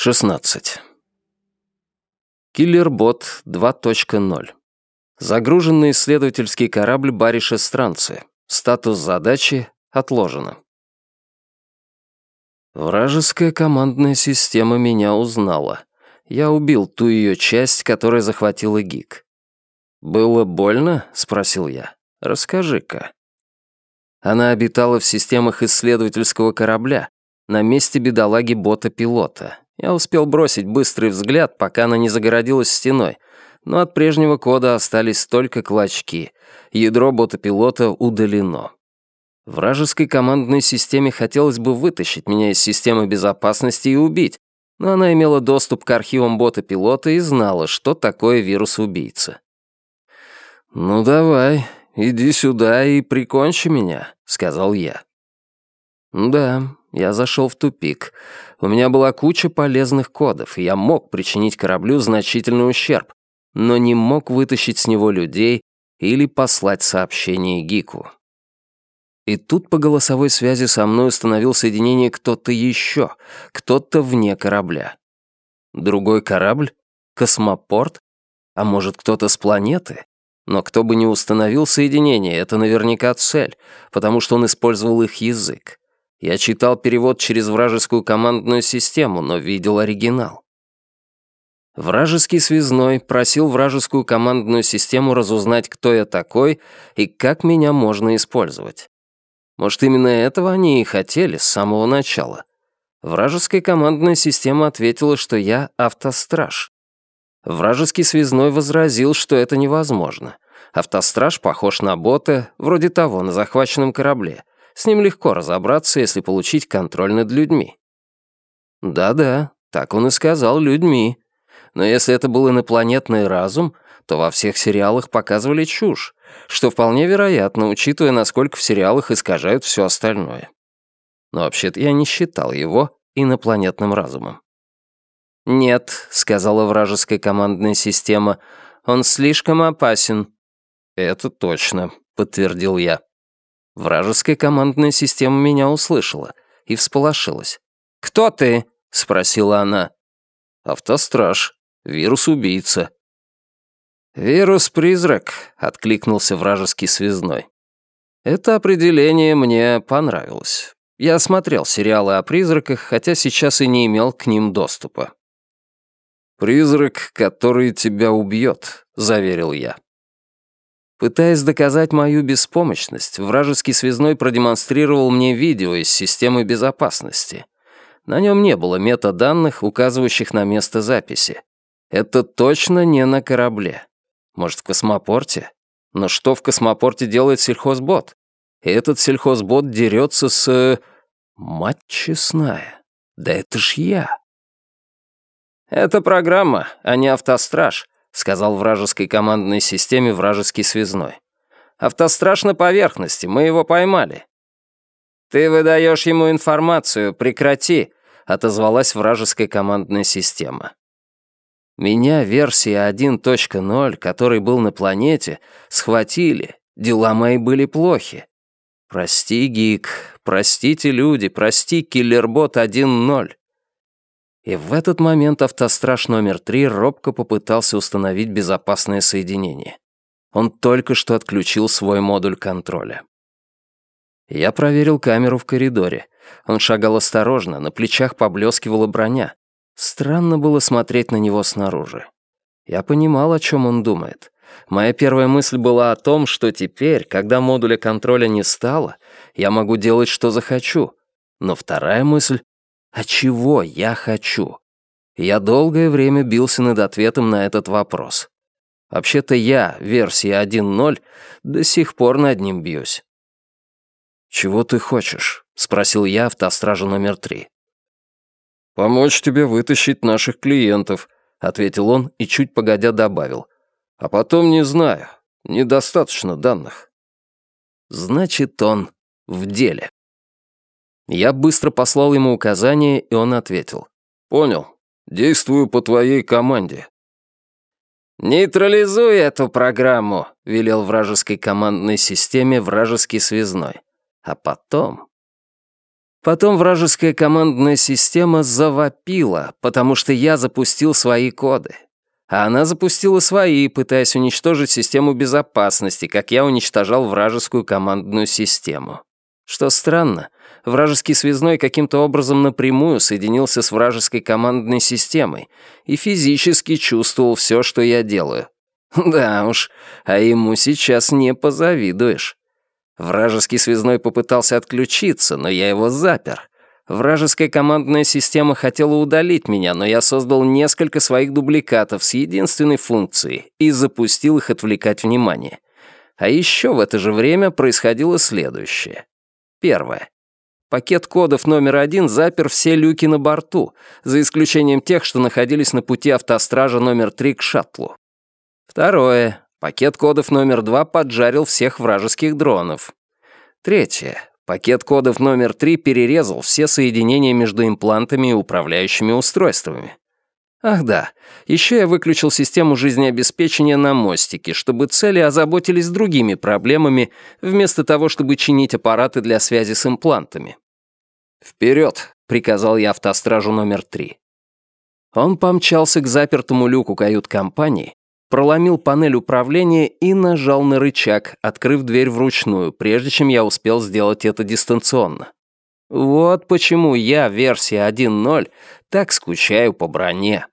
16. Киллербот 2.0. Загруженный исследовательский корабль Бариша Странцы. Статус задачи отложено. Вражеская командная система меня узнала. Я убил ту ее часть, которая захватила ГИК. «Было больно?» — спросил я. «Расскажи-ка». Она обитала в системах исследовательского корабля, на месте бедолаги-бота-пилота. Я успел бросить быстрый взгляд, пока она не загородилась стеной, но от прежнего кода остались только клочки. Ядро бота-пилота удалено. Вражеской командной системе хотелось бы вытащить меня из системы безопасности и убить, но она имела доступ к архивам бота-пилота и знала, что такое вирус-убийца. «Ну давай, иди сюда и прикончи меня», — сказал я. Да, я зашел в тупик. У меня была куча полезных кодов, и я мог причинить кораблю значительный ущерб, но не мог вытащить с него людей или послать сообщение Гику. И тут по голосовой связи со мной установил соединение кто-то еще, кто-то вне корабля. Другой корабль? Космопорт? А может, кто-то с планеты? Но кто бы не установил соединение, это наверняка цель, потому что он использовал их язык. Я читал перевод через вражескую командную систему, но видел оригинал. Вражеский связной просил вражескую командную систему разузнать, кто я такой и как меня можно использовать. Может, именно этого они и хотели с самого начала. Вражеская командная система ответила, что я автостраж. Вражеский связной возразил, что это невозможно. Автостраж похож на бота, вроде того, на захваченном корабле, с ним легко разобраться, если получить контроль над людьми. Да-да, так он и сказал людьми. Но если это был инопланетный разум, то во всех сериалах показывали чушь, что вполне вероятно, учитывая, насколько в сериалах искажают все остальное. Но вообще-то я не считал его инопланетным разумом. «Нет», — сказала вражеская командная система, — «он слишком опасен». «Это точно», — подтвердил я. Вражеская командная система меня услышала и всполошилась. «Кто ты?» — спросила она. «Автостраж. Вирус-убийца». «Вирус-призрак», — откликнулся вражеский связной. Это определение мне понравилось. Я смотрел сериалы о призраках, хотя сейчас и не имел к ним доступа. «Призрак, который тебя убьет», — заверил я. Пытаясь доказать мою беспомощность, вражеский связной продемонстрировал мне видео из системы безопасности. На нем не было метаданных, указывающих на место записи. Это точно не на корабле. Может, в космопорте? Но что в космопорте делает сельхозбот? И этот сельхозбот дерется с... Мать честная. Да это ж я. Это программа, а не автостраж сказал вражеской командной системе вражеский связной. «Автостраж на поверхности, мы его поймали». «Ты выдаешь ему информацию, прекрати», — отозвалась вражеская командная система. Меня версия 1.0, который был на планете, схватили, дела мои были плохи. Прости, Гик, простите, люди, прости, Киллербот 1.0. И в этот момент автостраж номер три робко попытался установить безопасное соединение. Он только что отключил свой модуль контроля. Я проверил камеру в коридоре. Он шагал осторожно, на плечах поблескивала броня. Странно было смотреть на него снаружи. Я понимал, о чем он думает. Моя первая мысль была о том, что теперь, когда модуля контроля не стало, я могу делать, что захочу. Но вторая мысль а чего я хочу? Я долгое время бился над ответом на этот вопрос. Вообще-то я, версия 1.0, до сих пор над ним бьюсь. «Чего ты хочешь?» — спросил я автостража номер три. «Помочь тебе вытащить наших клиентов», — ответил он и чуть погодя добавил. «А потом не знаю, недостаточно данных». Значит, он в деле. Я быстро послал ему указания, и он ответил. «Понял. Действую по твоей команде». «Нейтрализуй эту программу», — велел вражеской командной системе вражеский связной. А потом... Потом вражеская командная система завопила, потому что я запустил свои коды. А она запустила свои, пытаясь уничтожить систему безопасности, как я уничтожал вражескую командную систему. Что странно, вражеский связной каким-то образом напрямую соединился с вражеской командной системой и физически чувствовал все, что я делаю. Да уж, а ему сейчас не позавидуешь. Вражеский связной попытался отключиться, но я его запер. Вражеская командная система хотела удалить меня, но я создал несколько своих дубликатов с единственной функцией и запустил их отвлекать внимание. А еще в это же время происходило следующее. Первое. Пакет кодов номер один запер все люки на борту, за исключением тех, что находились на пути автостража номер три к шаттлу. Второе. Пакет кодов номер два поджарил всех вражеских дронов. Третье. Пакет кодов номер три перерезал все соединения между имплантами и управляющими устройствами. Ах да, еще я выключил систему жизнеобеспечения на мостике, чтобы цели озаботились другими проблемами, вместо того, чтобы чинить аппараты для связи с имплантами. «Вперед!» — приказал я автостражу номер три. Он помчался к запертому люку кают-компании, проломил панель управления и нажал на рычаг, открыв дверь вручную, прежде чем я успел сделать это дистанционно. Вот почему я, версия 1.0, так скучаю по броне.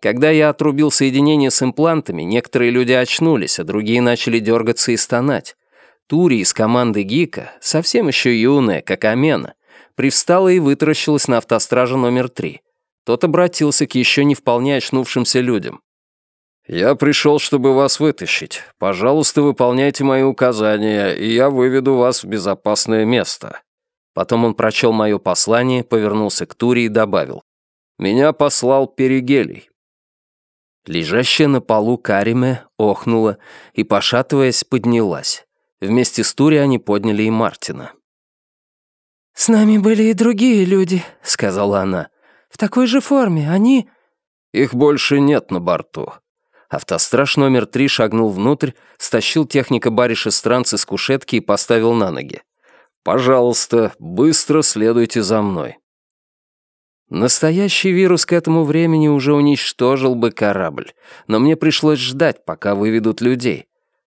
Когда я отрубил соединение с имплантами, некоторые люди очнулись, а другие начали дергаться и стонать. Тури из команды Гика, совсем еще юная, как Амена, привстала и вытаращилась на автостража номер три. Тот обратился к еще не вполне очнувшимся людям. «Я пришел, чтобы вас вытащить. Пожалуйста, выполняйте мои указания, и я выведу вас в безопасное место». Потом он прочел мое послание, повернулся к Туре и добавил. «Меня послал Перигелий». Лежащая на полу Кариме охнула и, пошатываясь, поднялась. Вместе с Тури они подняли и Мартина. «С нами были и другие люди», — сказала она. «В такой же форме. Они...» «Их больше нет на борту. Автостраж номер три шагнул внутрь, стащил техника бариша странцы с кушетки и поставил на ноги. «Пожалуйста, быстро следуйте за мной». Настоящий вирус к этому времени уже уничтожил бы корабль, но мне пришлось ждать, пока выведут людей.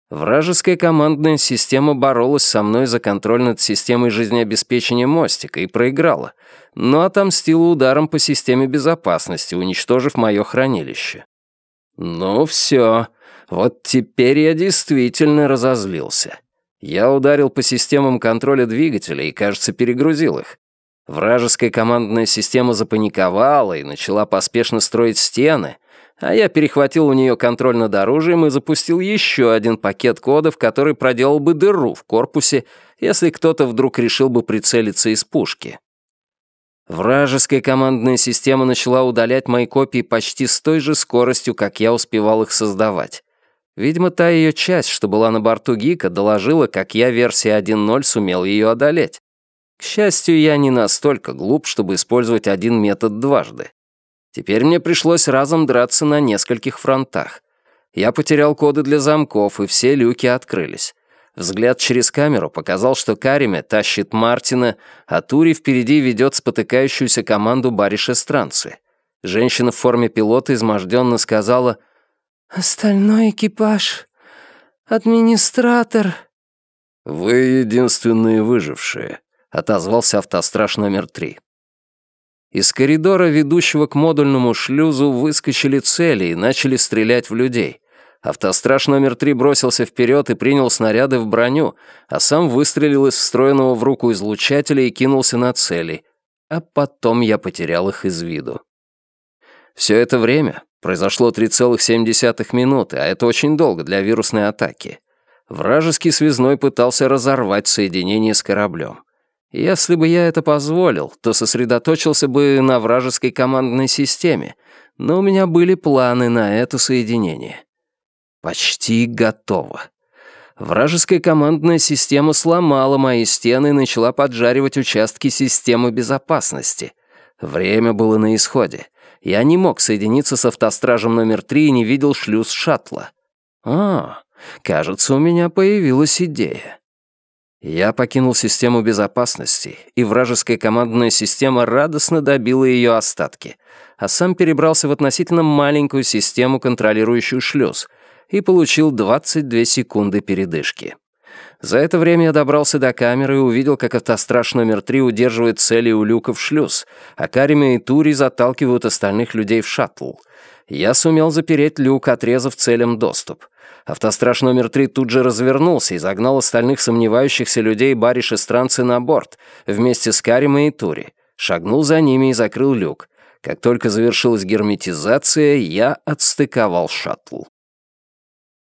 Вражеская командная система боролась со мной за контроль над системой жизнеобеспечения мостика и проиграла, но отомстила ударом по системе безопасности, уничтожив мое хранилище. Ну все, вот теперь я действительно разозлился. Я ударил по системам контроля двигателя и, кажется, перегрузил их. Вражеская командная система запаниковала и начала поспешно строить стены, а я перехватил у нее контроль над оружием и запустил еще один пакет кодов, который проделал бы дыру в корпусе, если кто-то вдруг решил бы прицелиться из пушки. Вражеская командная система начала удалять мои копии почти с той же скоростью, как я успевал их создавать. Видимо, та ее часть, что была на борту Гика, доложила, как я версия 1.0 сумел ее одолеть. К счастью, я не настолько глуп, чтобы использовать один метод дважды. Теперь мне пришлось разом драться на нескольких фронтах. Я потерял коды для замков, и все люки открылись. Взгляд через камеру показал, что Кариме тащит Мартина, а Тури впереди ведет спотыкающуюся команду бариша странцы. Женщина в форме пилота изможденно сказала «Остальной экипаж, администратор». «Вы единственные выжившие», — отозвался автостраж номер три. Из коридора, ведущего к модульному шлюзу, выскочили цели и начали стрелять в людей. Автостраж номер три бросился вперед и принял снаряды в броню, а сам выстрелил из встроенного в руку излучателя и кинулся на цели. А потом я потерял их из виду. Все это время произошло 3,7 минуты, а это очень долго для вирусной атаки. Вражеский связной пытался разорвать соединение с кораблем. Если бы я это позволил, то сосредоточился бы на вражеской командной системе, но у меня были планы на это соединение. Почти готово. Вражеская командная система сломала мои стены и начала поджаривать участки системы безопасности. Время было на исходе. Я не мог соединиться с автостражем номер три и не видел шлюз шаттла. А, кажется, у меня появилась идея. Я покинул систему безопасности, и вражеская командная система радостно добила ее остатки, а сам перебрался в относительно маленькую систему, контролирующую шлюз, и получил 22 секунды передышки. За это время я добрался до камеры и увидел, как автостраж номер три удерживает цели у люка в шлюз, а Карима и Тури заталкивают остальных людей в шаттл. Я сумел запереть люк, отрезав целям доступ. Автостраж номер три тут же развернулся и загнал остальных сомневающихся людей Бариш и Странцы на борт, вместе с Каримой и Тури. Шагнул за ними и закрыл люк. Как только завершилась герметизация, я отстыковал шаттл.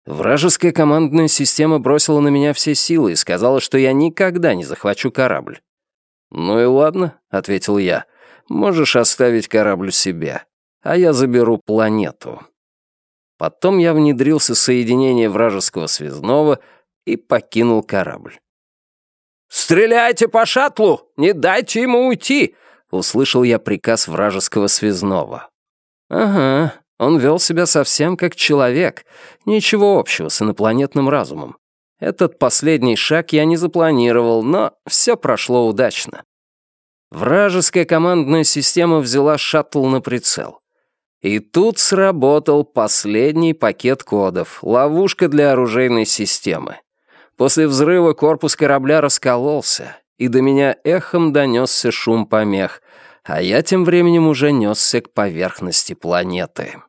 Вражеская командная система бросила на меня все силы и сказала, что я никогда не захвачу корабль. «Ну и ладно», — ответил я, — «можешь оставить корабль себе, а я заберу планету». Потом я внедрился в соединение вражеского связного и покинул корабль. «Стреляйте по шаттлу! Не дайте ему уйти!» — услышал я приказ вражеского связного. «Ага, он вел себя совсем как человек, ничего общего с инопланетным разумом. Этот последний шаг я не запланировал, но все прошло удачно. Вражеская командная система взяла шаттл на прицел. И тут сработал последний пакет кодов, ловушка для оружейной системы. После взрыва корпус корабля раскололся, и до меня эхом донесся шум помех, а я тем временем уже несся к поверхности планеты.